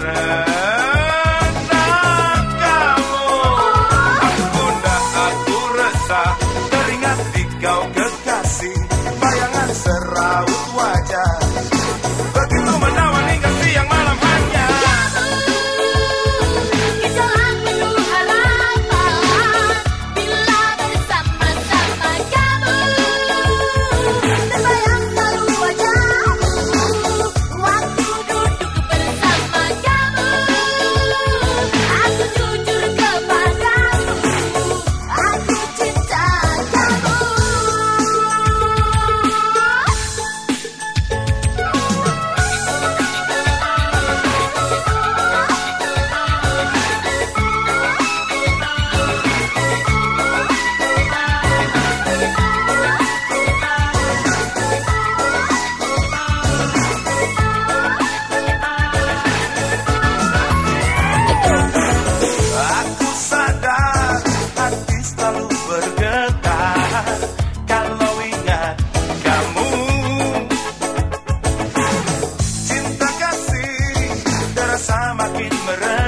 Karena kamu. Aku dah aku resah Teringat di kau rasa makin merasa